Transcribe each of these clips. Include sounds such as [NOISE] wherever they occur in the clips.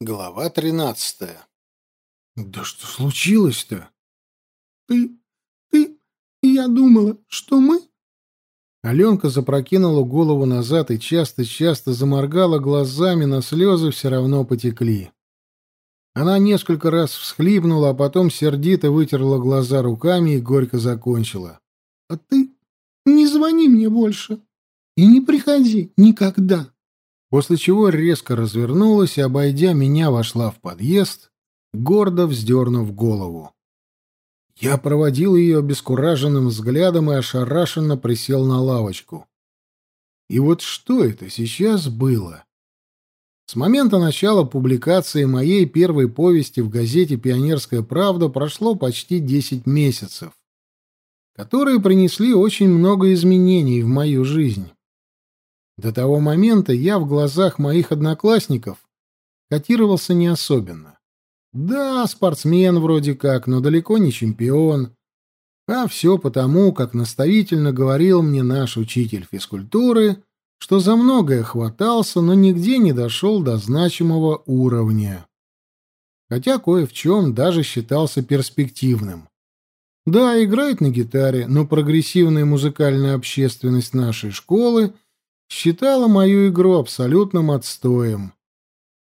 Глава тринадцатая. Да что случилось-то? Ты... ты... Я думала, что мы... Аленка запрокинула голову назад и часто-часто заморгала глазами, но слезы все равно потекли. Она несколько раз всхлипнула, а потом сердито вытерла глаза руками и горько закончила. — А ты не звони мне больше и не приходи никогда после чего резко развернулась и, обойдя меня, вошла в подъезд, гордо вздернув голову. Я проводил ее обескураженным взглядом и ошарашенно присел на лавочку. И вот что это сейчас было? С момента начала публикации моей первой повести в газете «Пионерская правда» прошло почти десять месяцев, которые принесли очень много изменений в мою жизнь. До того момента я в глазах моих одноклассников котировался не особенно. Да, спортсмен вроде как, но далеко не чемпион. А все потому, как наставительно говорил мне наш учитель физкультуры, что за многое хватался, но нигде не дошел до значимого уровня. Хотя кое в чем даже считался перспективным. Да, играет на гитаре, но прогрессивная музыкальная общественность нашей школы — считала мою игру абсолютным отстоем.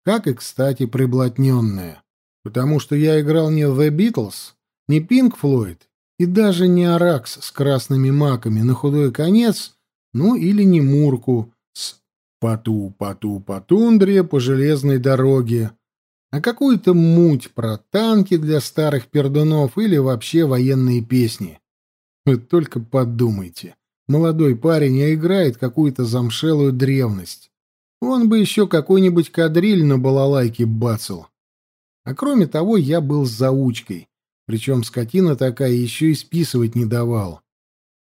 Как и, кстати, приблотненная. Потому что я играл не The Beatles, не Pink Floyd и даже не Аракс с красными маками на худой конец, ну или не Мурку с «Пату-пату по тундре по железной дороге», а какую-то муть про танки для старых пердунов или вообще военные песни. Вы только подумайте молодой парень, а играет какую-то замшелую древность. Он бы еще какой-нибудь кадриль на балалайке бацал. А кроме того, я был заучкой, причем скотина такая еще и списывать не давал.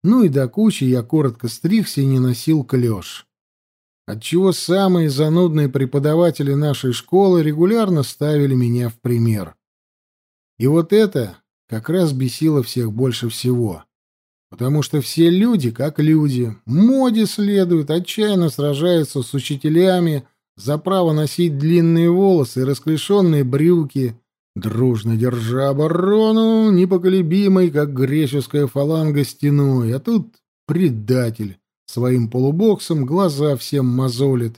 Ну и до кучи я коротко стригся и не носил клеш. Отчего самые занудные преподаватели нашей школы регулярно ставили меня в пример. И вот это как раз бесило всех больше всего. Потому что все люди, как люди, моде следуют, отчаянно сражаются с учителями за право носить длинные волосы и расклешенные брюки, дружно держа оборону, непоколебимой, как греческая фаланга стеной. А тут предатель своим полубоксом глаза всем мозолит,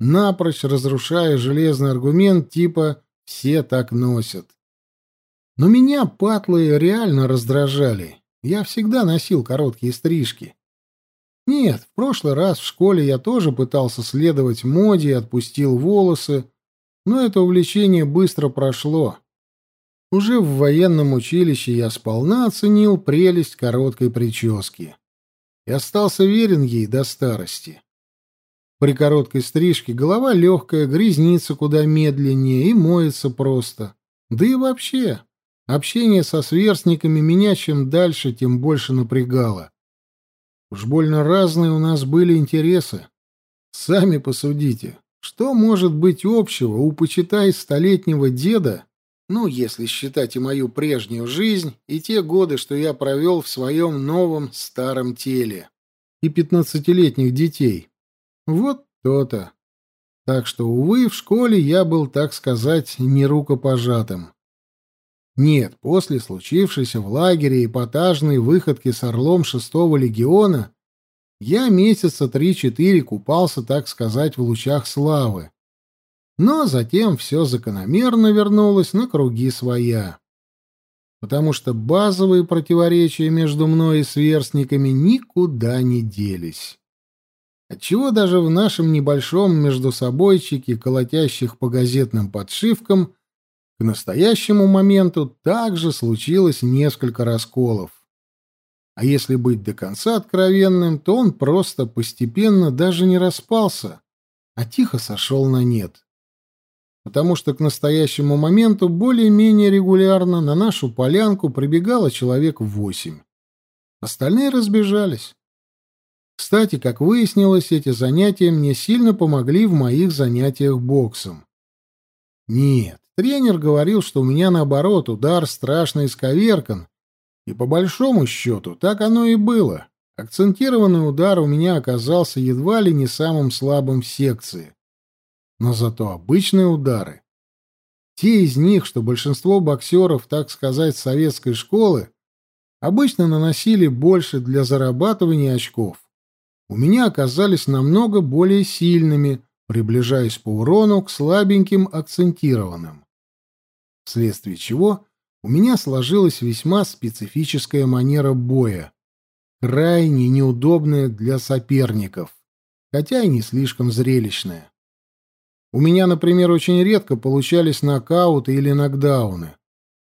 напрочь разрушая железный аргумент типа «все так носят». Но меня патлы реально раздражали. Я всегда носил короткие стрижки. Нет, в прошлый раз в школе я тоже пытался следовать моде и отпустил волосы, но это увлечение быстро прошло. Уже в военном училище я сполна оценил прелесть короткой прически и остался верен ей до старости. При короткой стрижке голова легкая, грязнится куда медленнее и моется просто. Да и вообще, Общение со сверстниками меня чем дальше, тем больше напрягало. Уж больно разные у нас были интересы. Сами посудите, что может быть общего у, почитай, столетнего деда, ну, если считать и мою прежнюю жизнь, и те годы, что я провел в своем новом старом теле, и пятнадцатилетних детей. Вот то-то. Так что, увы, в школе я был, так сказать, не рукопожатым. Нет, после случившейся в лагере эпатажной выходки с орлом шестого легиона я месяца три-четыре купался, так сказать, в лучах славы. Но затем все закономерно вернулось на круги своя. Потому что базовые противоречия между мной и сверстниками никуда не делись. Отчего даже в нашем небольшом междусобойчике, колотящих по газетным подшивкам, к настоящему моменту также случилось несколько расколов. А если быть до конца откровенным, то он просто постепенно даже не распался, а тихо сошел на нет. Потому что к настоящему моменту более-менее регулярно на нашу полянку прибегало человек восемь. Остальные разбежались. Кстати, как выяснилось, эти занятия мне сильно помогли в моих занятиях боксом. Нет, Тренер говорил, что у меня, наоборот, удар страшно исковеркан. И по большому счету так оно и было. Акцентированный удар у меня оказался едва ли не самым слабым в секции. Но зато обычные удары Те из них, что большинство боксеров, так сказать, советской школы, обычно наносили больше для зарабатывания очков, у меня оказались намного более сильными, приближаясь по урону к слабеньким акцентированным. Вследствие чего у меня сложилась весьма специфическая манера боя, крайне неудобная для соперников, хотя и не слишком зрелищная. У меня, например, очень редко получались нокауты или нокдауны.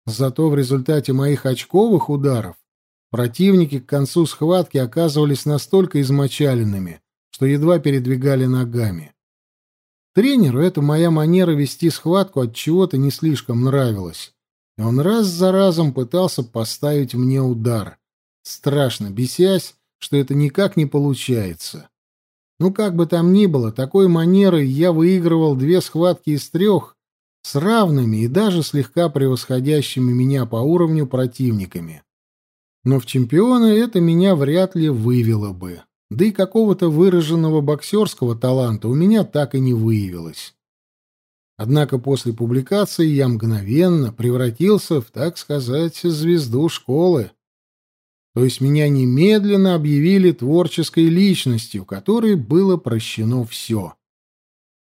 Зато в результате моих очковых ударов противники к концу схватки оказывались настолько измочаленными, что едва передвигали ногами. Тренеру эта моя манера вести схватку от чего-то не слишком нравилась, и он раз за разом пытался поставить мне удар, страшно бесясь, что это никак не получается. Ну, как бы там ни было, такой манерой я выигрывал две схватки из трех с равными и даже слегка превосходящими меня по уровню противниками. Но в чемпионы это меня вряд ли вывело бы. Да и какого-то выраженного боксерского таланта у меня так и не выявилось. Однако после публикации я мгновенно превратился в, так сказать, звезду школы. То есть меня немедленно объявили творческой личностью, которой было прощено все.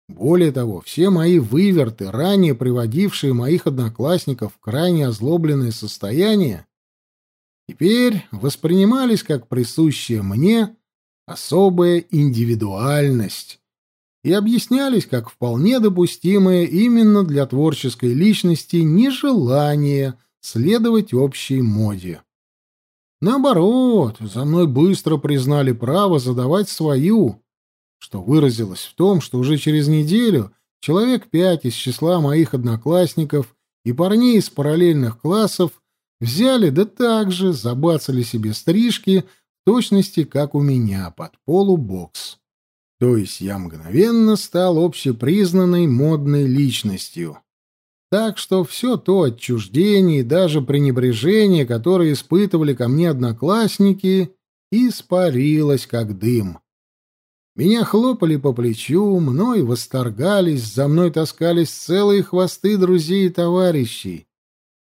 Более того, все мои выверты, ранее приводившие моих одноклассников в крайне озлобленное состояние, теперь воспринимались как присущая мне особая индивидуальность и объяснялись как вполне допустимое именно для творческой личности нежелание следовать общей моде. Наоборот, за мной быстро признали право задавать свою, что выразилось в том, что уже через неделю человек пять из числа моих одноклассников и парней из параллельных классов взяли да так же забацали себе стрижки точности, как у меня, под полубокс. То есть я мгновенно стал общепризнанной модной личностью. Так что все то отчуждение и даже пренебрежение, которое испытывали ко мне одноклассники, испарилось как дым. Меня хлопали по плечу, мной восторгались, за мной таскались целые хвосты друзей и товарищей.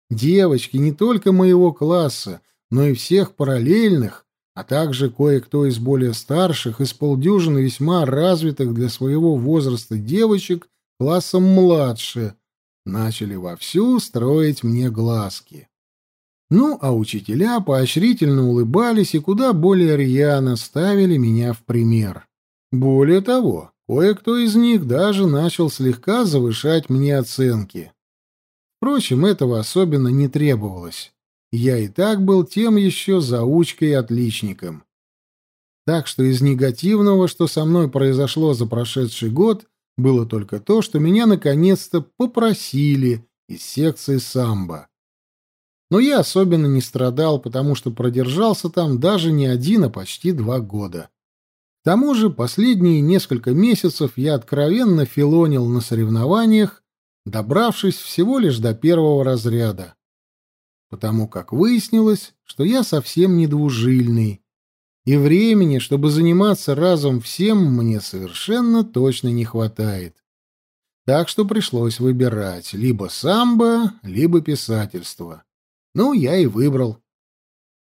Девочки не только моего класса, но и всех параллельных, а также кое-кто из более старших, из полдюжины весьма развитых для своего возраста девочек классом младше — начали вовсю строить мне глазки. Ну, а учителя поощрительно улыбались и куда более рьяно ставили меня в пример. Более того, кое-кто из них даже начал слегка завышать мне оценки. Впрочем, этого особенно не требовалось. Я и так был тем еще заучкой и отличником. Так что из негативного, что со мной произошло за прошедший год, было только то, что меня наконец-то попросили из секции самбо. Но я особенно не страдал, потому что продержался там даже не один, а почти два года. К тому же последние несколько месяцев я откровенно филонил на соревнованиях, добравшись всего лишь до первого разряда. Потому как выяснилось, что я совсем не двужильный, и времени, чтобы заниматься разом всем, мне совершенно точно не хватает. Так что пришлось выбирать либо самбо, либо писательство. Ну, я и выбрал.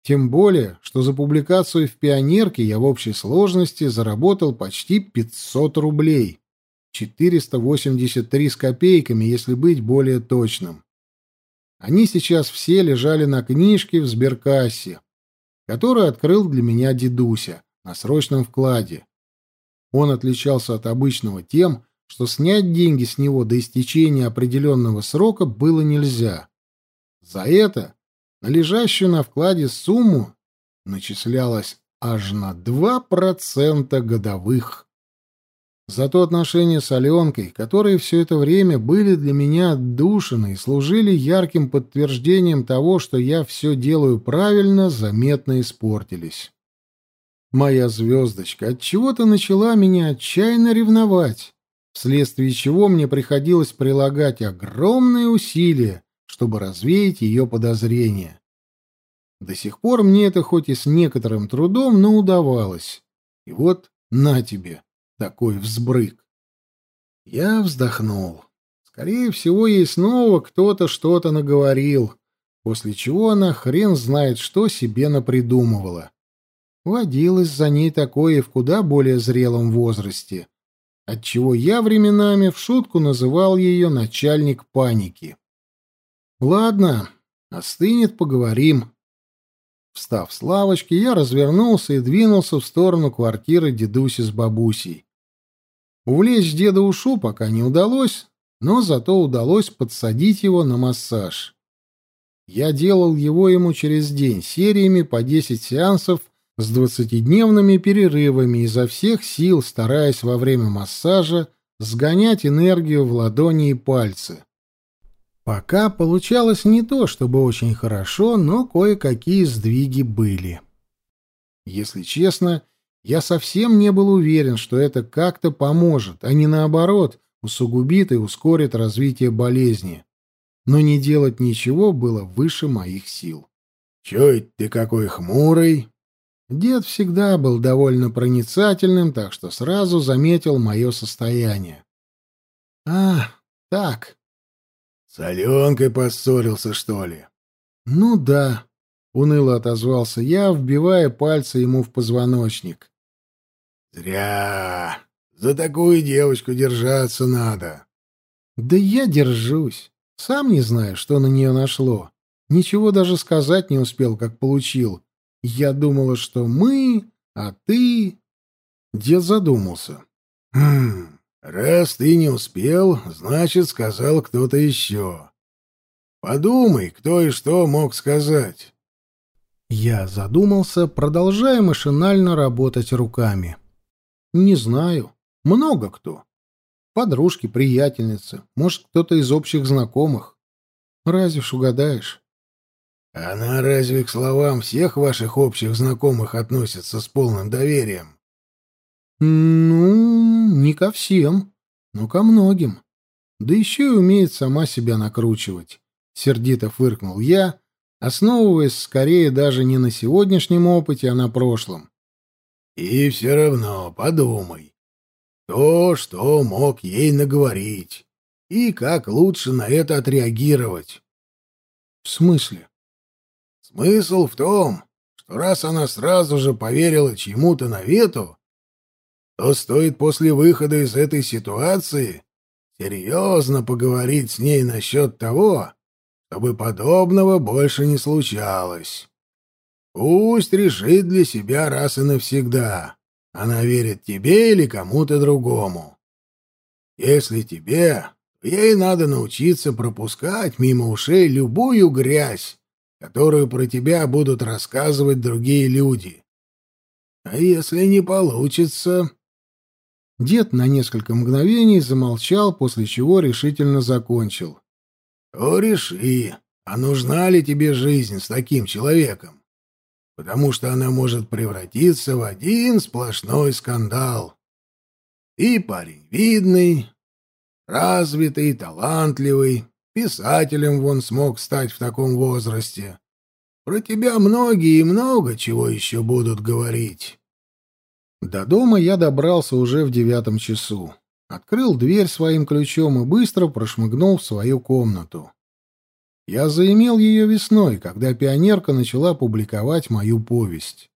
Тем более, что за публикацию в «Пионерке» я в общей сложности заработал почти 500 рублей. 483 с копейками, если быть более точным. Они сейчас все лежали на книжке в сберкассе, который открыл для меня дедуся на срочном вкладе. Он отличался от обычного тем, что снять деньги с него до истечения определенного срока было нельзя. За это на лежащую на вкладе сумму начислялось аж на 2% годовых. Зато отношения с Аленкой, которые все это время были для меня отдушины и служили ярким подтверждением того, что я все делаю правильно, заметно испортились. Моя звездочка от чего то начала меня отчаянно ревновать, вследствие чего мне приходилось прилагать огромные усилия, чтобы развеять ее подозрения. До сих пор мне это хоть и с некоторым трудом, но удавалось. И вот на тебе такой взбрык. Я вздохнул. Скорее всего, ей снова кто-то что-то наговорил, после чего она хрен знает, что себе напридумывала. Водилось за ней такое в куда более зрелом возрасте, отчего я временами в шутку называл ее начальник паники. Ладно, остынет, поговорим. Встав с лавочки, я развернулся и двинулся в сторону квартиры дедуси с бабусей. Увлечь деда ушу пока не удалось, но зато удалось подсадить его на массаж. Я делал его ему через день сериями по 10 сеансов с двадцатидневными перерывами изо всех сил, стараясь во время массажа сгонять энергию в ладони и пальцы. Пока получалось не то, чтобы очень хорошо, но кое-какие сдвиги были. Если честно, я совсем не был уверен, что это как-то поможет, а не наоборот, усугубит и ускорит развитие болезни. Но не делать ничего было выше моих сил. «Чё ты какой хмурый?» Дед всегда был довольно проницательным, так что сразу заметил мое состояние. «А, так». «С Аленкой поссорился, что ли?» «Ну да», — уныло отозвался я, вбивая пальцы ему в позвоночник. «Зря. За такую девочку держаться надо». «Да я держусь. Сам не знаю, что на нее нашло. Ничего даже сказать не успел, как получил. Я думала, что мы, а ты...» Дед задумался. «Хм, раз ты не успел, значит, сказал кто-то еще. Подумай, кто и что мог сказать». Я задумался, продолжая машинально работать руками. Не знаю. Много кто. Подружки, приятельницы, может, кто-то из общих знакомых. Разве ж угадаешь? Она разве к словам всех ваших общих знакомых относится с полным доверием? Ну, не ко всем, но ко многим. Да еще и умеет сама себя накручивать. Сердито фыркнул я, основываясь скорее даже не на сегодняшнем опыте, а на прошлом. И все равно подумай. То, что мог ей наговорить, и как лучше на это отреагировать. В смысле? Смысл в том, что раз она сразу же поверила чему-то навету, то стоит после выхода из этой ситуации серьезно поговорить с ней насчет того, чтобы подобного больше не случалось. Пусть решит для себя раз и навсегда, она верит тебе или кому-то другому. Если тебе, ей надо научиться пропускать мимо ушей любую грязь, которую про тебя будут рассказывать другие люди. А если не получится... Дед на несколько мгновений замолчал, после чего решительно закончил. — То реши, а нужна ли тебе жизнь с таким человеком? Потому что она может превратиться в один сплошной скандал. И парень видный, развитый, талантливый, писателем вон смог стать в таком возрасте. Про тебя многие и много чего еще будут говорить. До дома я добрался уже в девятом часу. Открыл дверь своим ключом и быстро прошмыгнул в свою комнату. Я заимел ее весной, когда пионерка начала публиковать мою повесть.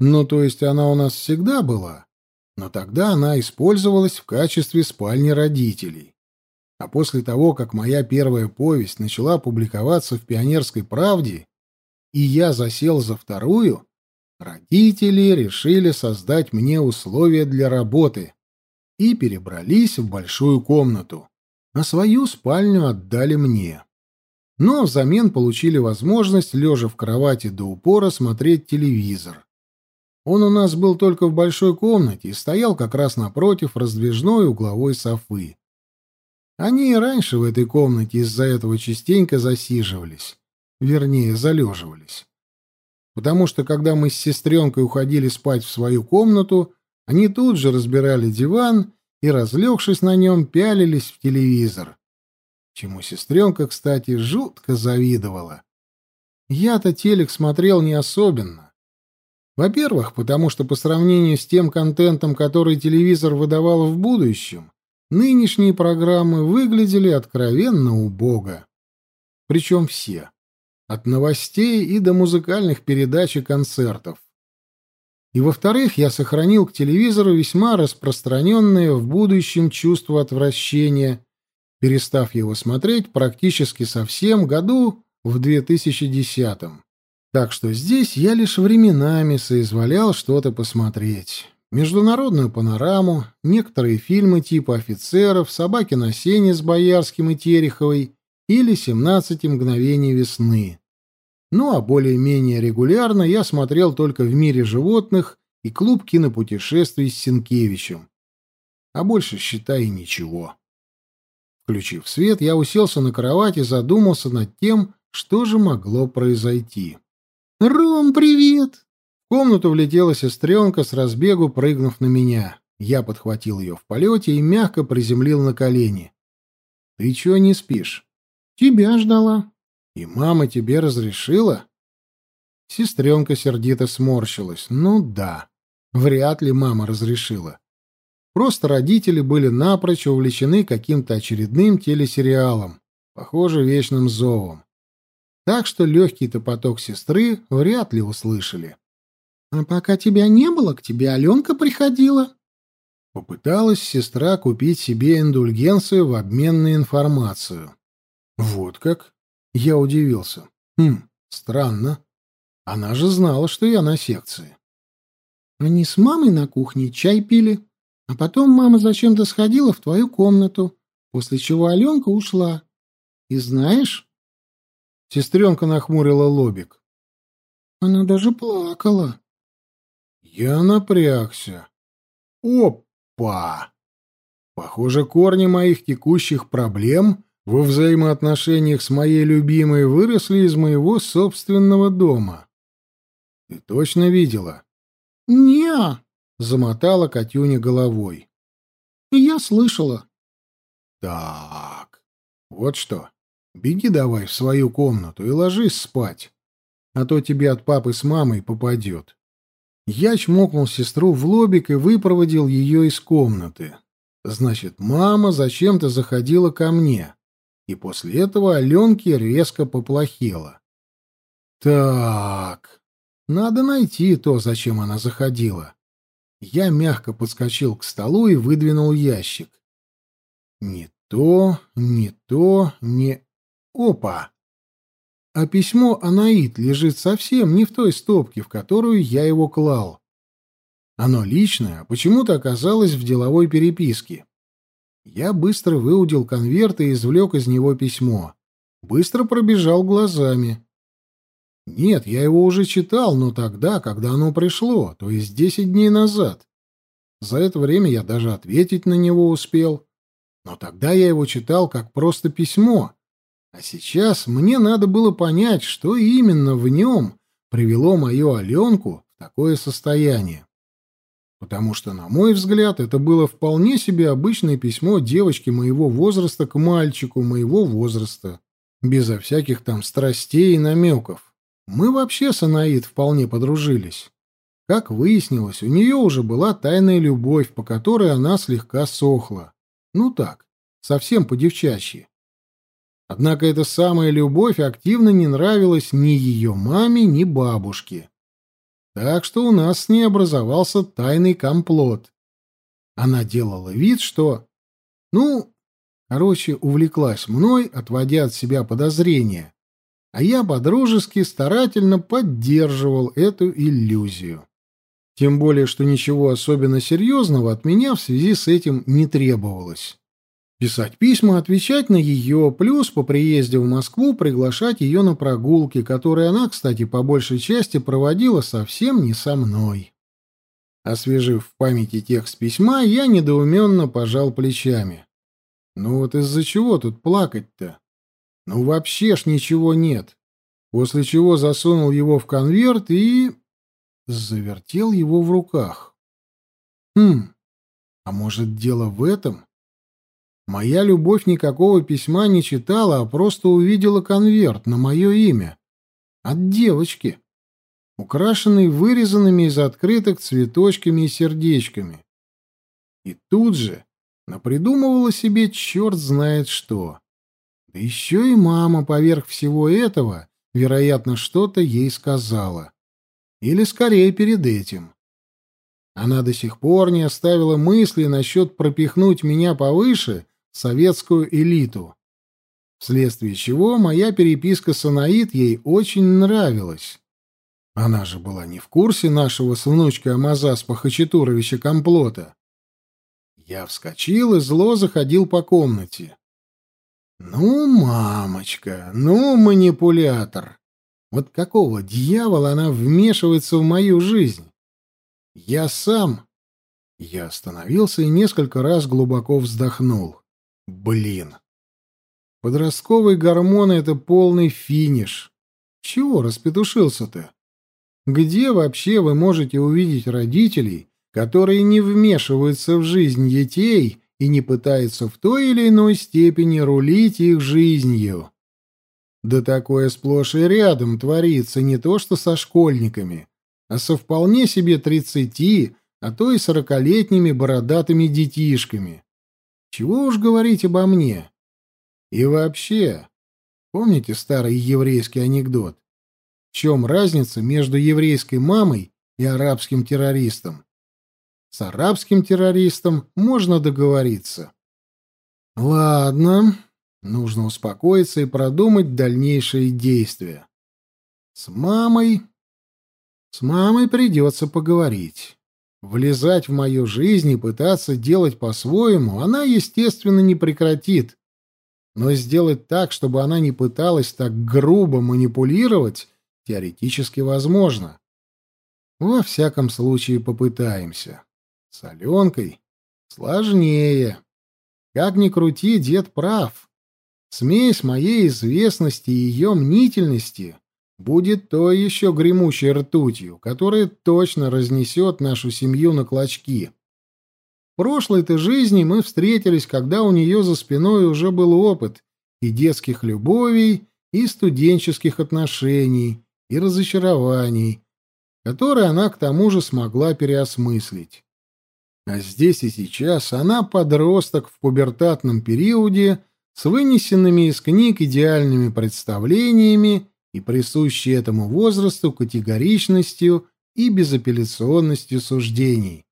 Ну, то есть она у нас всегда была, но тогда она использовалась в качестве спальни родителей. А после того, как моя первая повесть начала публиковаться в «Пионерской правде», и я засел за вторую, родители решили создать мне условия для работы и перебрались в большую комнату, а свою спальню отдали мне но взамен получили возможность, лежа в кровати до упора, смотреть телевизор. Он у нас был только в большой комнате и стоял как раз напротив раздвижной угловой софы. Они и раньше в этой комнате из-за этого частенько засиживались, вернее, залеживались. Потому что, когда мы с сестренкой уходили спать в свою комнату, они тут же разбирали диван и, разлегшись на нем, пялились в телевизор чему сестренка, кстати, жутко завидовала. Я-то телек смотрел не особенно. Во-первых, потому что по сравнению с тем контентом, который телевизор выдавал в будущем, нынешние программы выглядели откровенно убого. Причем все. От новостей и до музыкальных передач и концертов. И, во-вторых, я сохранил к телевизору весьма распространенное в будущем чувство отвращения, перестав его смотреть практически совсем году в 2010-м. Так что здесь я лишь временами соизволял что-то посмотреть. Международную панораму, некоторые фильмы типа «Офицеров», «Собаки на сене» с Боярским и Тереховой или «17 мгновений весны». Ну а более-менее регулярно я смотрел только «В мире животных» и «Клуб кинопутешествий» с Сенкевичем. А больше, считай, ничего. Включив свет, я уселся на кровать и задумался над тем, что же могло произойти. «Ром, привет!» В комнату влетела сестренка с разбегу, прыгнув на меня. Я подхватил ее в полете и мягко приземлил на колени. «Ты чего не спишь?» «Тебя ждала». «И мама тебе разрешила?» Сестренка сердито сморщилась. «Ну да, вряд ли мама разрешила. Просто родители были напрочь увлечены каким-то очередным телесериалом, похоже, вечным зовом так что легкий-то поток сестры вряд ли услышали. — А пока тебя не было, к тебе Аленка приходила. Попыталась сестра купить себе индульгенцию в обмен на информацию. — Вот как? Я удивился. Хм, странно. Она же знала, что я на секции. Они с мамой на кухне чай пили, а потом мама зачем-то сходила в твою комнату, после чего Аленка ушла. И знаешь, Сестренка нахмурила лобик. Она даже плакала. Я напрягся. Опа! Похоже, корни моих текущих проблем во взаимоотношениях с моей любимой выросли из моего собственного дома. Ты точно видела? Не, замотала Катюня головой. Я слышала. Так. Вот что. Беги давай в свою комнату и ложись спать, а то тебе от папы с мамой попадет. Я чмокнул сестру в лобик и выпроводил ее из комнаты. Значит, мама зачем-то заходила ко мне, и после этого Аленке резко поплохело. Так, надо найти то, зачем она заходила. Я мягко подскочил к столу и выдвинул ящик. Не то, не то, не... Опа! А письмо Анаит лежит совсем не в той стопке, в которую я его клал. Оно личное, почему-то оказалось в деловой переписке. Я быстро выудил конверт и извлек из него письмо. Быстро пробежал глазами. Нет, я его уже читал, но тогда, когда оно пришло, то есть десять дней назад. За это время я даже ответить на него успел. Но тогда я его читал как просто письмо, а сейчас мне надо было понять, что именно в нем привело мою Аленку в такое состояние. Потому что, на мой взгляд, это было вполне себе обычное письмо девочки моего возраста к мальчику моего возраста, безо всяких там страстей и намеков. Мы вообще с Анаид вполне подружились. Как выяснилось, у нее уже была тайная любовь, по которой она слегка сохла. Ну так, совсем по-девчачьи. Однако эта самая любовь активно не нравилась ни ее маме, ни бабушке. Так что у нас с ней образовался тайный комплот. Она делала вид, что... Ну, короче, увлеклась мной, отводя от себя подозрения. А я подружески старательно поддерживал эту иллюзию. Тем более, что ничего особенно серьезного от меня в связи с этим не требовалось писать письма, отвечать на ее, плюс по приезде в Москву приглашать ее на прогулки, которые она, кстати, по большей части проводила совсем не со мной. Освежив в памяти текст письма, я недоуменно пожал плечами. Ну вот из-за чего тут плакать-то? Ну вообще ж ничего нет. После чего засунул его в конверт и... завертел его в руках. Хм, а может дело в этом? Моя любовь никакого письма не читала, а просто увидела конверт на мое имя. От девочки, украшенный вырезанными из открыток цветочками и сердечками. И тут же Напридумывала себе черт знает что. Еще и мама поверх всего этого, вероятно, что-то ей сказала. Или скорее перед этим. Она до сих пор не оставила мысли насчет пропихнуть меня повыше советскую элиту. Вследствие чего моя переписка с Анаит ей очень нравилась. Она же была не в курсе нашего с внучкой Амазаспа Хачатуровича комплота. Я вскочил и зло заходил по комнате. «Ну, мамочка, ну, манипулятор! Вот какого дьявола она вмешивается в мою жизнь? Я сам...» Я остановился и несколько раз глубоко вздохнул. «Блин!» Подростковые гормоны — это полный финиш. Чего распетушился-то? Где вообще вы можете увидеть родителей, которые не вмешиваются в жизнь детей и не пытаются в той или иной степени рулить их жизнью? Да такое сплошь и рядом творится не то что со школьниками, а со вполне себе тридцати, а то и сорокалетними бородатыми детишками. Чего уж говорить обо мне? И вообще, помните старый еврейский анекдот? В чем разница между еврейской мамой и арабским террористом? С арабским террористом можно договориться. Ладно, нужно успокоиться и продумать дальнейшие действия. С мамой... С мамой придется поговорить. Влезать в мою жизнь и пытаться делать по-своему она, естественно, не прекратит но сделать так, чтобы она не пыталась так грубо манипулировать, теоретически возможно. Во всяком случае, попытаемся. С Аленкой сложнее. Как ни крути, дед прав. Смесь моей известности и ее мнительности будет то еще гремучей ртутью, которая точно разнесет нашу семью на клочки прошлой-то жизни мы встретились, когда у нее за спиной уже был опыт и детских любовей, и студенческих отношений, и разочарований, которые она к тому же смогла переосмыслить. А здесь и сейчас она подросток в пубертатном периоде с вынесенными из книг идеальными представлениями и присущей этому возрасту категоричностью и безапелляционностью суждений.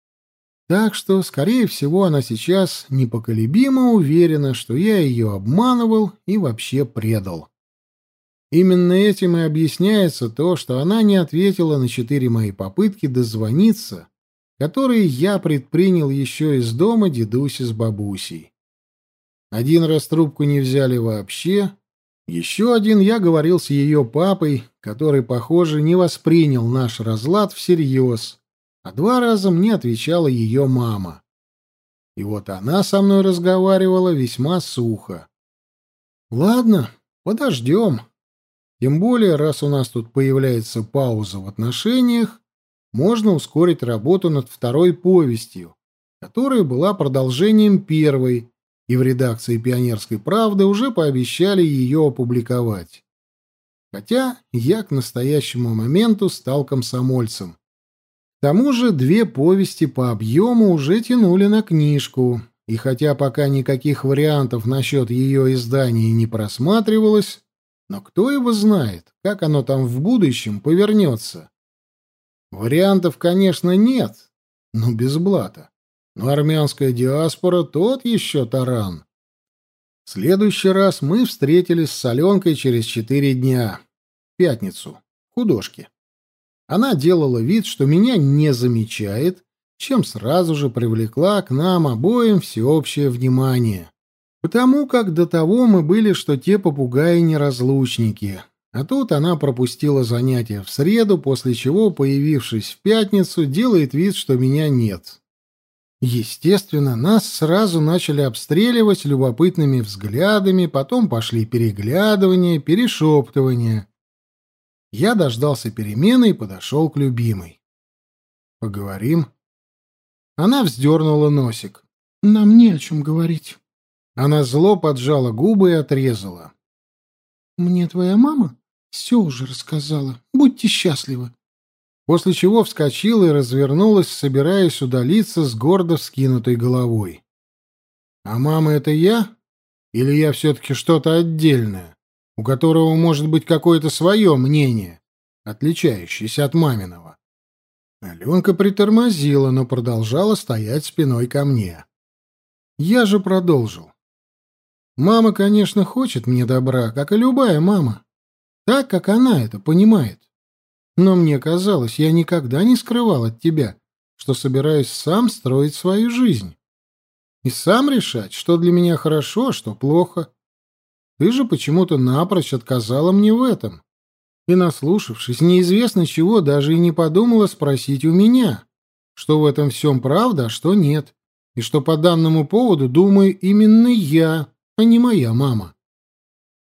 Так что, скорее всего, она сейчас непоколебимо уверена, что я ее обманывал и вообще предал. Именно этим и объясняется то, что она не ответила на четыре мои попытки дозвониться, которые я предпринял еще из дома дедуси с бабусей. Один раз трубку не взяли вообще, еще один я говорил с ее папой, который, похоже, не воспринял наш разлад всерьез а два раза мне отвечала ее мама. И вот она со мной разговаривала весьма сухо. Ладно, подождем. Тем более, раз у нас тут появляется пауза в отношениях, можно ускорить работу над второй повестью, которая была продолжением первой, и в редакции «Пионерской правды» уже пообещали ее опубликовать. Хотя я к настоящему моменту стал комсомольцем. К тому же две повести по объему уже тянули на книжку, и хотя пока никаких вариантов насчет ее издания не просматривалось, но кто его знает, как оно там в будущем повернется. Вариантов, конечно, нет, но без блата. Но армянская диаспора тот еще таран. В следующий раз мы встретились с Аленкой через четыре дня. В пятницу. Художки. Она делала вид, что меня не замечает, чем сразу же привлекла к нам обоим всеобщее внимание. Потому как до того мы были, что те попугаи-неразлучники. А тут она пропустила занятия в среду, после чего, появившись в пятницу, делает вид, что меня нет. Естественно, нас сразу начали обстреливать любопытными взглядами, потом пошли переглядывания, перешептывания. Я дождался перемены и подошел к любимой. «Поговорим?» Она вздернула носик. «Нам не о чем говорить». Она зло поджала губы и отрезала. «Мне твоя мама все уже рассказала. Будьте счастливы». После чего вскочила и развернулась, собираясь удалиться с гордо вскинутой головой. А мама — это я? Или я все-таки что-то отдельное, у которого может быть какое-то свое мнение, отличающееся от маминого? Аленка притормозила, но продолжала стоять спиной ко мне. Я же продолжил. Мама, конечно, хочет мне добра, как и любая мама. Так, как она это понимает. Но мне казалось, я никогда не скрывал от тебя, что собираюсь сам строить свою жизнь. И сам решать, что для меня хорошо, а что плохо. Ты же почему-то напрочь отказала мне в этом. И, наслушавшись неизвестно чего, даже и не подумала спросить у меня, что в этом всем правда, а что нет, и что по данному поводу думаю именно я, а не моя мама.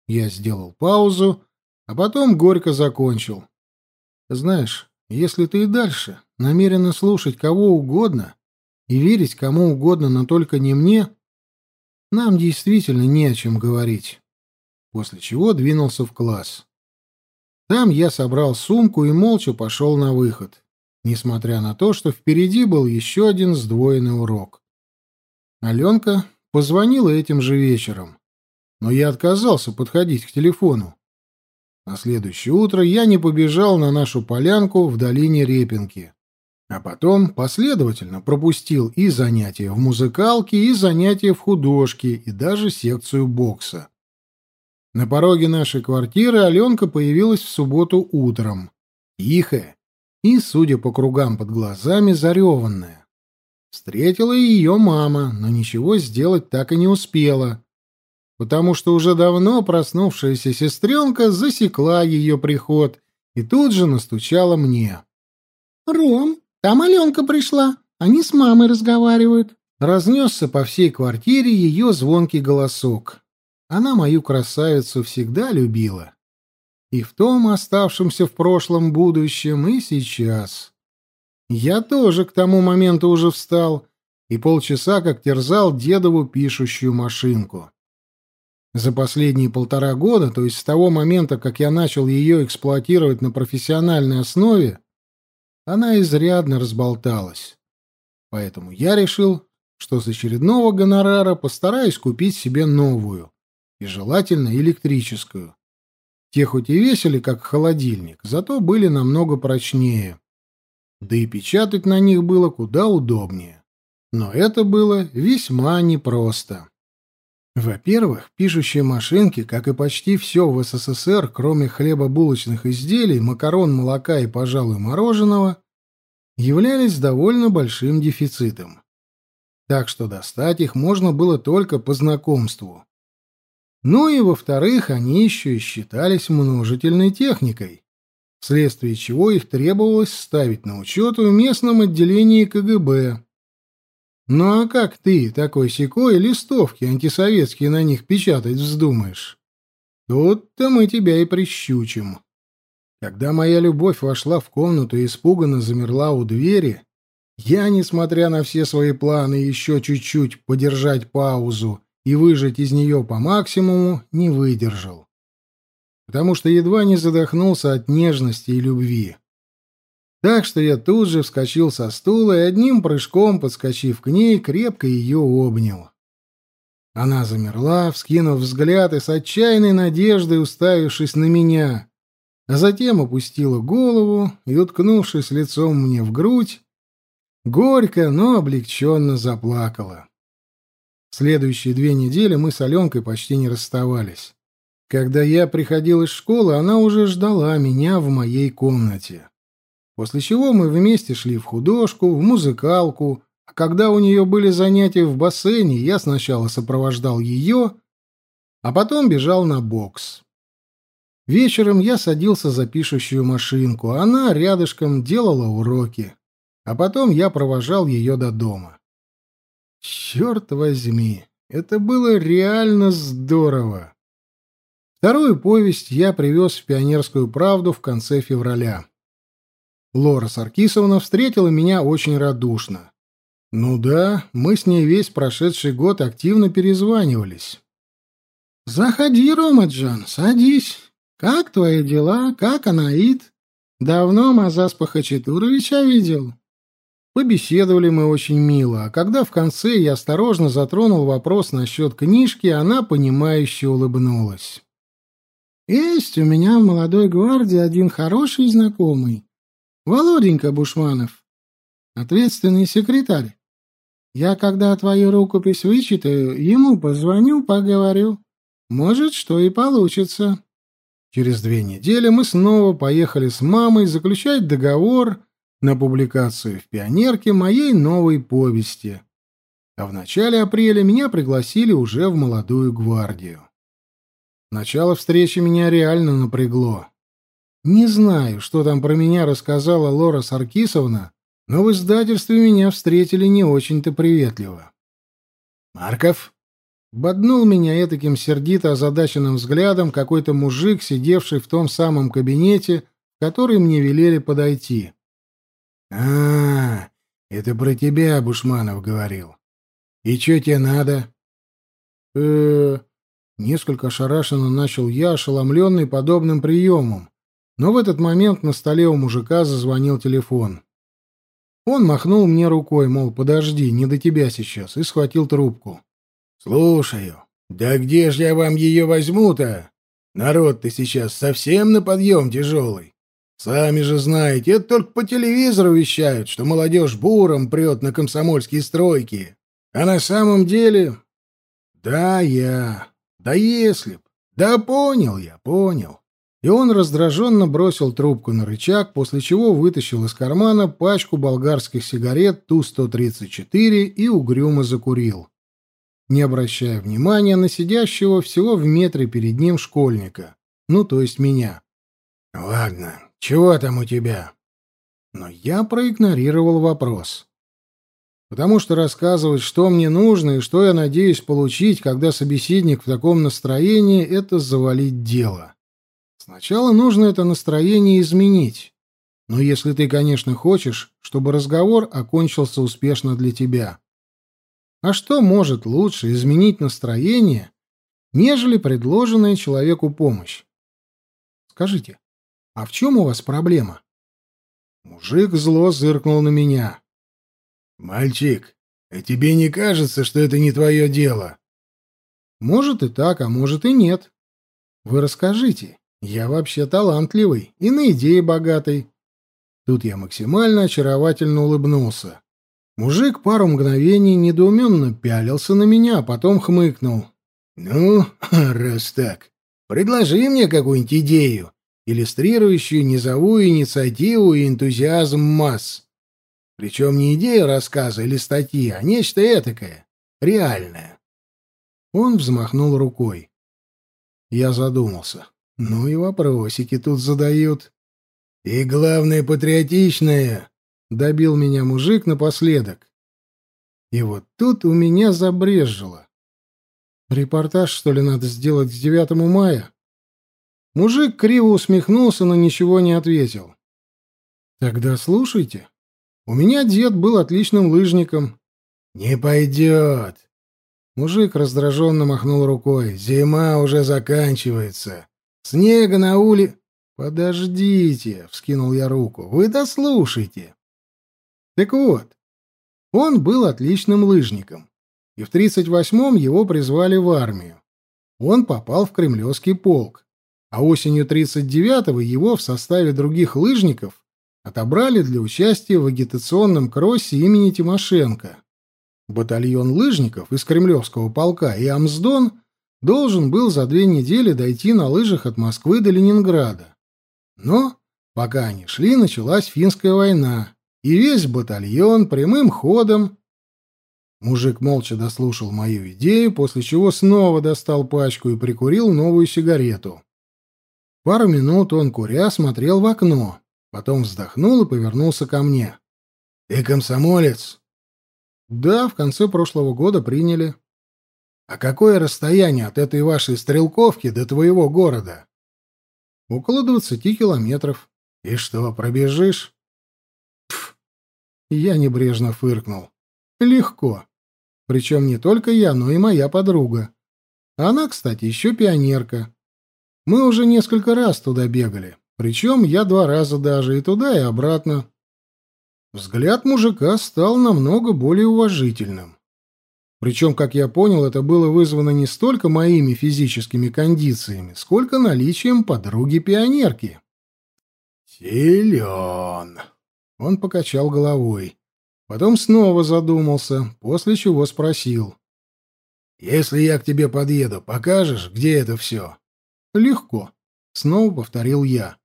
Я сделал паузу, а потом горько закончил. Знаешь, если ты и дальше намерена слушать кого угодно и верить кому угодно, но только не мне, нам действительно не о чем говорить. После чего двинулся в класс. Там я собрал сумку и молча пошел на выход, несмотря на то, что впереди был еще один сдвоенный урок. Аленка позвонила этим же вечером, но я отказался подходить к телефону. На следующее утро я не побежал на нашу полянку в долине Репинки. А потом последовательно пропустил и занятия в музыкалке, и занятия в художке, и даже секцию бокса. На пороге нашей квартиры Аленка появилась в субботу утром, тихая и, судя по кругам под глазами, зареванная. Встретила ее мама, но ничего сделать так и не успела, потому что уже давно проснувшаяся сестренка засекла ее приход и тут же настучала мне. «Ром, там Аленка пришла. Они с мамой разговаривают. Разнесся по всей квартире ее звонкий голосок. Она мою красавицу всегда любила. И в том оставшемся в прошлом будущем, и сейчас. Я тоже к тому моменту уже встал и полчаса как терзал дедову пишущую машинку. За последние полтора года, то есть с того момента, как я начал ее эксплуатировать на профессиональной основе, она изрядно разболталась. Поэтому я решил, что с очередного гонорара постараюсь купить себе новую, и желательно электрическую. Те хоть и весили, как холодильник, зато были намного прочнее. Да и печатать на них было куда удобнее. Но это было весьма непросто. Во-первых, пишущие машинки, как и почти все в СССР, кроме хлебобулочных изделий, макарон, молока и, пожалуй, мороженого, являлись довольно большим дефицитом. Так что достать их можно было только по знакомству. Ну и, во-вторых, они еще и считались множительной техникой, вследствие чего их требовалось ставить на учет в местном отделении КГБ, ну а как ты, такой секой, листовки антисоветские на них печатать вздумаешь? Тут-то мы тебя и прищучим. Когда моя любовь вошла в комнату и испуганно замерла у двери, я, несмотря на все свои планы еще чуть-чуть подержать паузу и выжать из нее по максимуму, не выдержал. Потому что едва не задохнулся от нежности и любви. Так что я тут же вскочил со стула и одним прыжком, подскочив к ней, крепко ее обнял. Она замерла, вскинув взгляд и с отчаянной надеждой уставившись на меня, а затем опустила голову и, уткнувшись лицом мне в грудь, горько, но облегченно заплакала. Следующие две недели мы с Аленкой почти не расставались. Когда я приходил из школы, она уже ждала меня в моей комнате. После чего мы вместе шли в художку, в музыкалку, а когда у нее были занятия в бассейне, я сначала сопровождал ее, а потом бежал на бокс. Вечером я садился за пишущую машинку, она рядышком делала уроки, а потом я провожал ее до дома. Черт возьми, это было реально здорово. Вторую повесть я привез в «Пионерскую правду» в конце февраля. Лора Саркисовна встретила меня очень радушно. Ну да, мы с ней весь прошедший год активно перезванивались. «Заходи, Ромаджан, садись. Как твои дела? Как Анаид? Давно Мазас Пахачатуровича видел?» Побеседовали мы очень мило, а когда в конце я осторожно затронул вопрос насчет книжки, она, понимающе улыбнулась. «Есть у меня в молодой гвардии один хороший знакомый, Володенька Бушманов, ответственный секретарь. Я, когда твою рукопись вычитаю, ему позвоню, поговорю. Может, что и получится». Через две недели мы снова поехали с мамой заключать договор на публикацию в «Пионерке» моей новой повести. А в начале апреля меня пригласили уже в молодую гвардию. Начало встречи меня реально напрягло. Не знаю, что там про меня рассказала Лора Саркисовна, но в издательстве меня встретили не очень-то приветливо. «Марков?» Боднул меня этаким сердито озадаченным взглядом какой-то мужик, сидевший в том самом кабинете, в который мне велели подойти. А, это про тебя Бушманов говорил. И что тебе надо? Э, несколько ошарашенно начал я, ошеломленный подобным приемом. Но в этот момент на столе у мужика зазвонил телефон. Он махнул мне рукой, мол, подожди, не до тебя сейчас, и схватил трубку. «Слушаю. Да где же я вам ее возьму-то? Народ-то сейчас совсем на подъем тяжелый. Сами же знаете, это только по телевизору вещают, что молодежь буром прет на комсомольские стройки. А на самом деле... Да, я. Да если б. Да понял я, понял. И он раздраженно бросил трубку на рычаг, после чего вытащил из кармана пачку болгарских сигарет Ту-134 и угрюмо закурил, не обращая внимания на сидящего всего в метре перед ним школьника, ну, то есть меня. «Ладно, чего там у тебя? Но я проигнорировал вопрос. Потому что рассказывать, что мне нужно и что я надеюсь получить, когда собеседник в таком настроении, это завалить дело. Сначала нужно это настроение изменить. Но если ты, конечно, хочешь, чтобы разговор окончился успешно для тебя. А что может лучше изменить настроение, нежели предложенная человеку помощь? Скажите, а в чем у вас проблема? Мужик зло зыркнул на меня. Мальчик, а тебе не кажется, что это не твое дело? Может и так, а может и нет. Вы расскажите. Я вообще талантливый и на идеи богатый. Тут я максимально очаровательно улыбнулся. Мужик пару мгновений недоуменно пялился на меня, а потом хмыкнул. «Ну, [LAUGHS] раз так, предложи мне какую-нибудь идею иллюстрирующую низовую инициативу и энтузиазм масс. Причем не идея рассказа или статьи, а нечто этакое, реальное. Он взмахнул рукой. Я задумался. Ну и вопросики тут задают. И главное, патриотичное, добил меня мужик напоследок. И вот тут у меня забрежило. Репортаж, что ли, надо сделать к 9 мая? Мужик криво усмехнулся, но ничего не ответил. «Тогда слушайте. У меня дед был отличным лыжником». «Не пойдет». Мужик раздраженно махнул рукой. «Зима уже заканчивается. Снега на уле...» «Подождите», — вскинул я руку. «Вы дослушайте». Так вот, он был отличным лыжником, и в 38-м его призвали в армию. Он попал в кремлевский полк а осенью 39-го его в составе других лыжников отобрали для участия в агитационном кроссе имени Тимошенко. Батальон лыжников из Кремлевского полка и Амсдон должен был за две недели дойти на лыжах от Москвы до Ленинграда. Но пока они шли, началась финская война, и весь батальон прямым ходом... Мужик молча дослушал мою идею, после чего снова достал пачку и прикурил новую сигарету. Пару минут он, куря, смотрел в окно, потом вздохнул и повернулся ко мне. «Ты комсомолец?» «Да, в конце прошлого года приняли». «А какое расстояние от этой вашей стрелковки до твоего города?» «Около двадцати километров». «И что, пробежишь?» Пф, я небрежно фыркнул. «Легко. Причем не только я, но и моя подруга. Она, кстати, еще пионерка. Мы уже несколько раз туда бегали. Причем я два раза даже, и туда, и обратно. Взгляд мужика стал намного более уважительным. Причем, как я понял, это было вызвано не столько моими физическими кондициями, сколько наличием подруги-пионерки. «Силен!» Он покачал головой. Потом снова задумался, после чего спросил. «Если я к тебе подъеду, покажешь, где это все?» «Легко», — снова повторил я.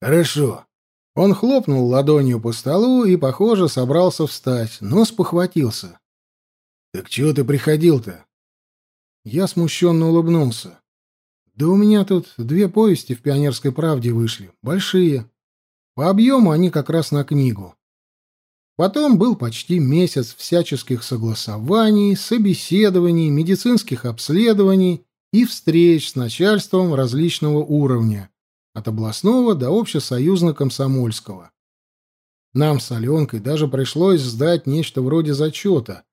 «Хорошо». Он хлопнул ладонью по столу и, похоже, собрался встать, но спохватился. «Так чего ты приходил-то?» Я смущенно улыбнулся. «Да у меня тут две повести в «Пионерской правде» вышли. Большие. По объему они как раз на книгу. Потом был почти месяц всяческих согласований, собеседований, медицинских обследований и встреч с начальством различного уровня, от областного до общесоюзно-комсомольского. Нам с Аленкой даже пришлось сдать нечто вроде зачета,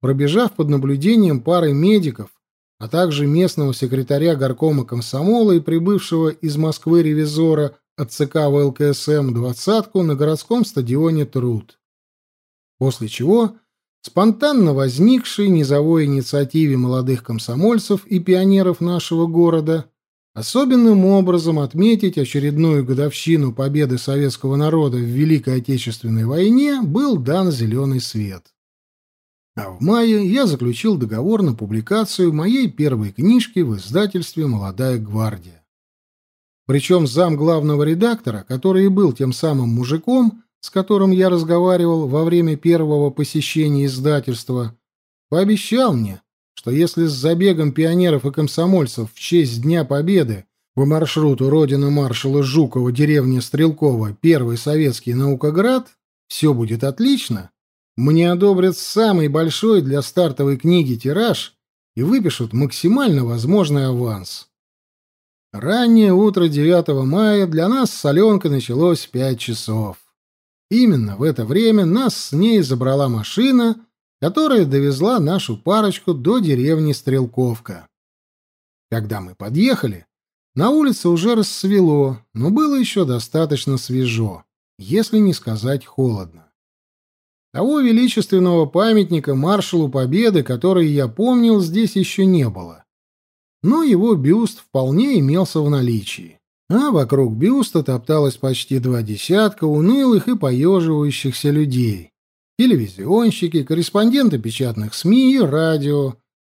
Пробежав под наблюдением пары медиков, а также местного секретаря горкома комсомола и прибывшего из Москвы ревизора от ЦК ВЛКСМ двадцатку на городском стадионе «Труд». После чего спонтанно возникшей низовой инициативе молодых комсомольцев и пионеров нашего города особенным образом отметить очередную годовщину победы советского народа в Великой Отечественной войне был дан зеленый свет. А в мае я заключил договор на публикацию моей первой книжки в издательстве «Молодая гвардия». Причем зам главного редактора, который и был тем самым мужиком, с которым я разговаривал во время первого посещения издательства, пообещал мне, что если с забегом пионеров и комсомольцев в честь Дня Победы по маршруту родины маршала Жукова, деревня Стрелкова, первый советский наукоград, все будет отлично, мне одобрят самый большой для стартовой книги тираж и выпишут максимально возможный аванс. Раннее утро 9 мая для нас с Аленкой началось в 5 часов. Именно в это время нас с ней забрала машина, которая довезла нашу парочку до деревни Стрелковка. Когда мы подъехали, на улице уже рассвело, но было еще достаточно свежо, если не сказать холодно. Того величественного памятника маршалу Победы, который я помнил, здесь еще не было. Но его бюст вполне имелся в наличии. А вокруг бюста топталось почти два десятка унылых и поеживающихся людей. Телевизионщики, корреспонденты печатных СМИ и радио,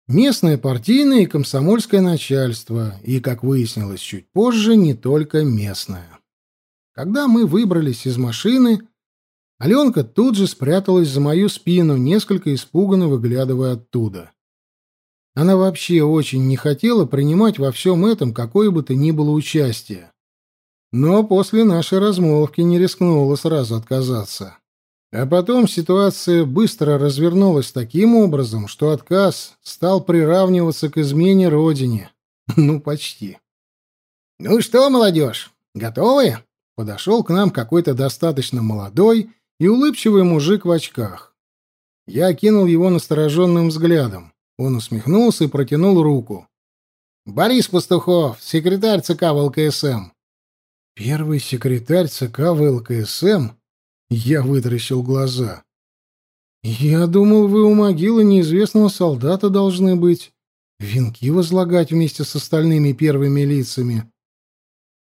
местное партийное и комсомольское начальство, и, как выяснилось чуть позже, не только местное. Когда мы выбрались из машины, Аленка тут же спряталась за мою спину, несколько испуганно выглядывая оттуда. Она вообще очень не хотела принимать во всем этом какое бы то ни было участие. Но после нашей размолвки не рискнула сразу отказаться. А потом ситуация быстро развернулась таким образом, что отказ стал приравниваться к измене родине. [LAUGHS] Ну, почти. «Ну что, молодежь, готовы?» Подошел к нам какой-то достаточно молодой и улыбчивый мужик в очках. Я окинул его настороженным взглядом. Он усмехнулся и протянул руку. «Борис Пастухов, секретарь ЦК ВЛКСМ». «Первый секретарь ЦК ВЛКСМ?» Я вытаращил глаза. «Я думал, вы у могилы неизвестного солдата должны быть. Венки возлагать вместе с остальными первыми лицами».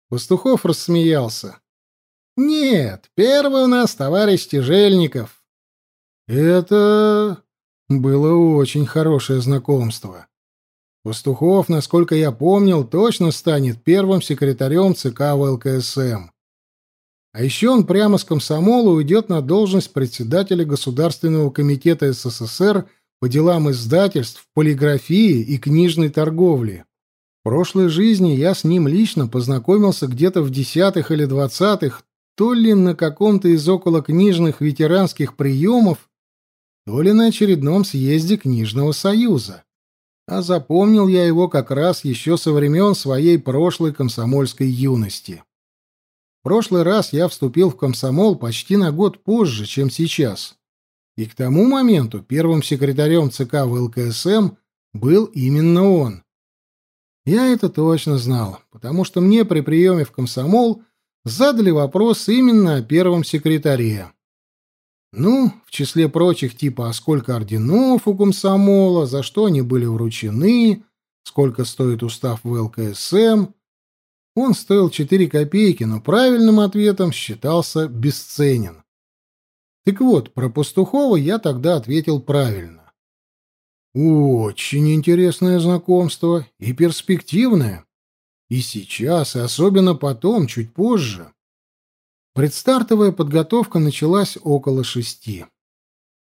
Пастухов рассмеялся. Нет, первый у нас товарищ Тяжельников. Это было очень хорошее знакомство. Пастухов, насколько я помнил, точно станет первым секретарем ЦК ВЛКСМ. А еще он прямо с комсомола уйдет на должность председателя Государственного комитета СССР по делам издательств, полиграфии и книжной торговли. В прошлой жизни я с ним лично познакомился где-то в десятых или двадцатых то ли на каком-то из околокнижных ветеранских приемов, то ли на очередном съезде книжного союза. А запомнил я его как раз еще со времен своей прошлой комсомольской юности. В прошлый раз я вступил в комсомол почти на год позже, чем сейчас. И к тому моменту первым секретарем ЦК ВЛКСМ был именно он. Я это точно знал, потому что мне при приеме в комсомол – задали вопрос именно о первом секретаре. Ну, в числе прочих типа «А сколько орденов у комсомола?», «За что они были вручены?», «Сколько стоит устав в ЛКСМ?». Он стоил 4 копейки, но правильным ответом считался бесценен. Так вот, про Пастухова я тогда ответил правильно. Очень интересное знакомство и перспективное. И сейчас, и особенно потом, чуть позже. Предстартовая подготовка началась около шести.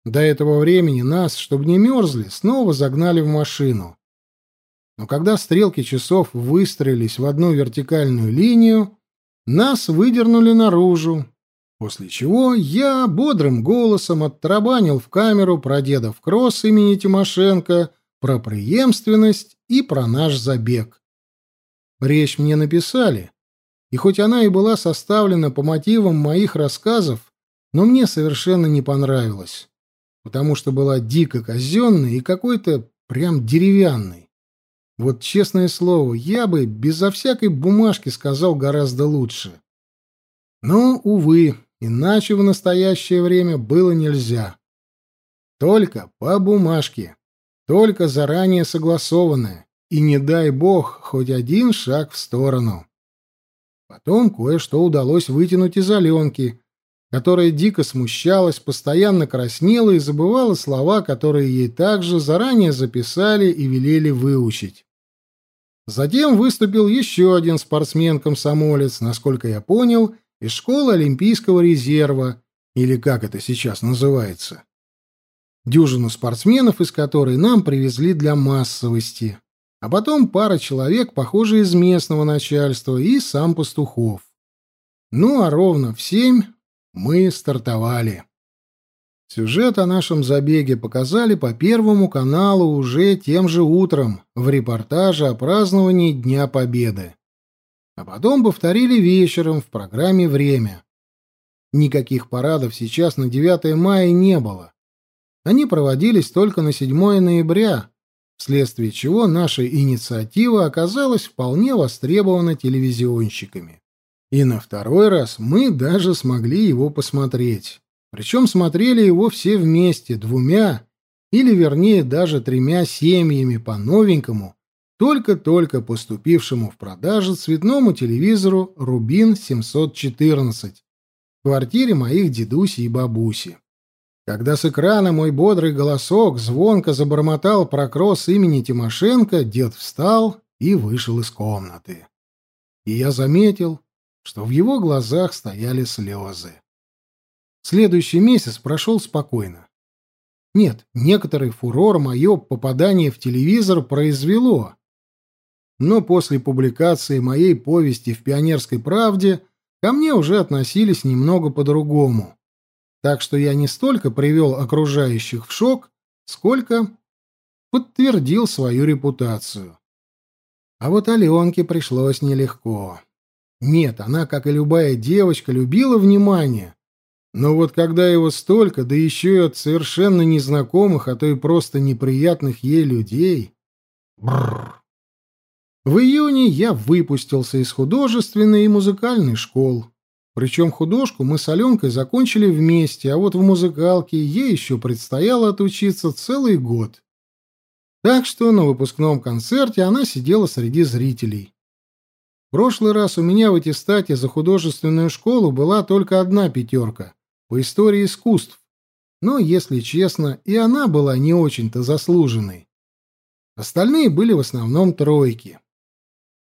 До этого времени нас, чтобы не мерзли, снова загнали в машину. Но когда стрелки часов выстроились в одну вертикальную линию, нас выдернули наружу, После чего я бодрым голосом оттарабанил в камеру про дедов кросс имени Тимошенко, про преемственность и про наш забег. Речь мне написали, и хоть она и была составлена по мотивам моих рассказов, но мне совершенно не понравилась, потому что была дико казенной и какой-то прям деревянной. Вот честное слово, я бы безо всякой бумажки сказал гораздо лучше. Но, увы, Иначе в настоящее время было нельзя. Только по бумажке, только заранее согласованное, и не дай бог хоть один шаг в сторону. Потом кое-что удалось вытянуть из Аленки, которая дико смущалась, постоянно краснела и забывала слова, которые ей также заранее записали и велели выучить. Затем выступил еще один спортсмен-комсомолец, насколько я понял, из школы Олимпийского резерва, или как это сейчас называется. Дюжину спортсменов, из которой нам привезли для массовости, а потом пара человек, похожие из местного начальства, и сам Пастухов. Ну, а ровно в семь мы стартовали. Сюжет о нашем забеге показали по Первому каналу уже тем же утром в репортаже о праздновании Дня Победы а потом повторили вечером в программе «Время». Никаких парадов сейчас на 9 мая не было. Они проводились только на 7 ноября, вследствие чего наша инициатива оказалась вполне востребована телевизионщиками. И на второй раз мы даже смогли его посмотреть. Причем смотрели его все вместе, двумя, или вернее даже тремя семьями по новенькому, только-только поступившему в продажу цветному телевизору «Рубин 714» в квартире моих дедуси и бабуси. Когда с экрана мой бодрый голосок звонко забормотал про кросс имени Тимошенко, дед встал и вышел из комнаты. И я заметил, что в его глазах стояли слезы. Следующий месяц прошел спокойно. Нет, некоторый фурор мое попадание в телевизор произвело, но после публикации моей повести в «Пионерской правде» ко мне уже относились немного по-другому. Так что я не столько привел окружающих в шок, сколько подтвердил свою репутацию. А вот Аленке пришлось нелегко. Нет, она, как и любая девочка, любила внимание. Но вот когда его столько, да еще и от совершенно незнакомых, а то и просто неприятных ей людей... Бррр. В июне я выпустился из художественной и музыкальной школ. Причем художку мы с Аленкой закончили вместе, а вот в музыкалке ей еще предстояло отучиться целый год. Так что на выпускном концерте она сидела среди зрителей. В прошлый раз у меня в аттестате за художественную школу была только одна пятерка по истории искусств, но, если честно, и она была не очень-то заслуженной. Остальные были в основном тройки.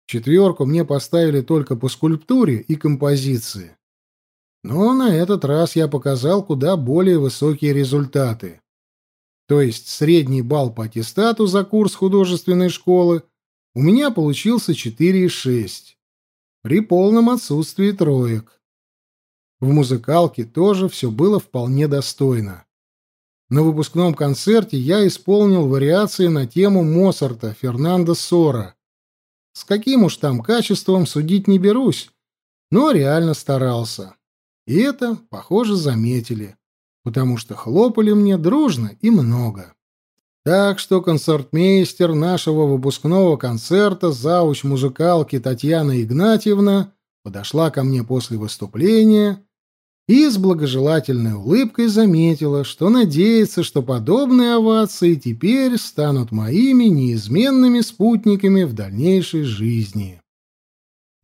Четверку мне поставили только по скульптуре и композиции. Но на этот раз я показал куда более высокие результаты. То есть средний балл по аттестату за курс художественной школы у меня получился 4,6 при полном отсутствии троек. В музыкалке тоже все было вполне достойно. На выпускном концерте я исполнил вариации на тему Моцарта Фернандо Сора с каким уж там качеством судить не берусь, но реально старался. И это, похоже, заметили, потому что хлопали мне дружно и много. Так что концертмейстер нашего выпускного концерта, зауч музыкалки Татьяна Игнатьевна, подошла ко мне после выступления и с благожелательной улыбкой заметила, что надеется, что подобные овации теперь станут моими неизменными спутниками в дальнейшей жизни.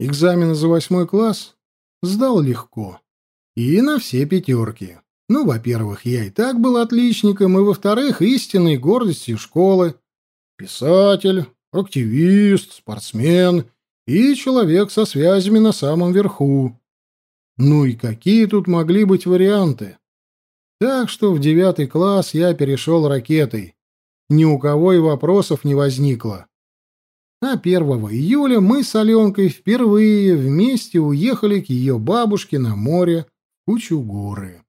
Экзамены за восьмой класс сдал легко. И на все пятерки. Ну, во-первых, я и так был отличником, и, во-вторых, истинной гордостью школы. Писатель, активист, спортсмен и человек со связями на самом верху. Ну и какие тут могли быть варианты? Так что в девятый класс я перешел ракетой. Ни у кого и вопросов не возникло. А 1 июля мы с Аленкой впервые вместе уехали к ее бабушке на море в Кучугуры.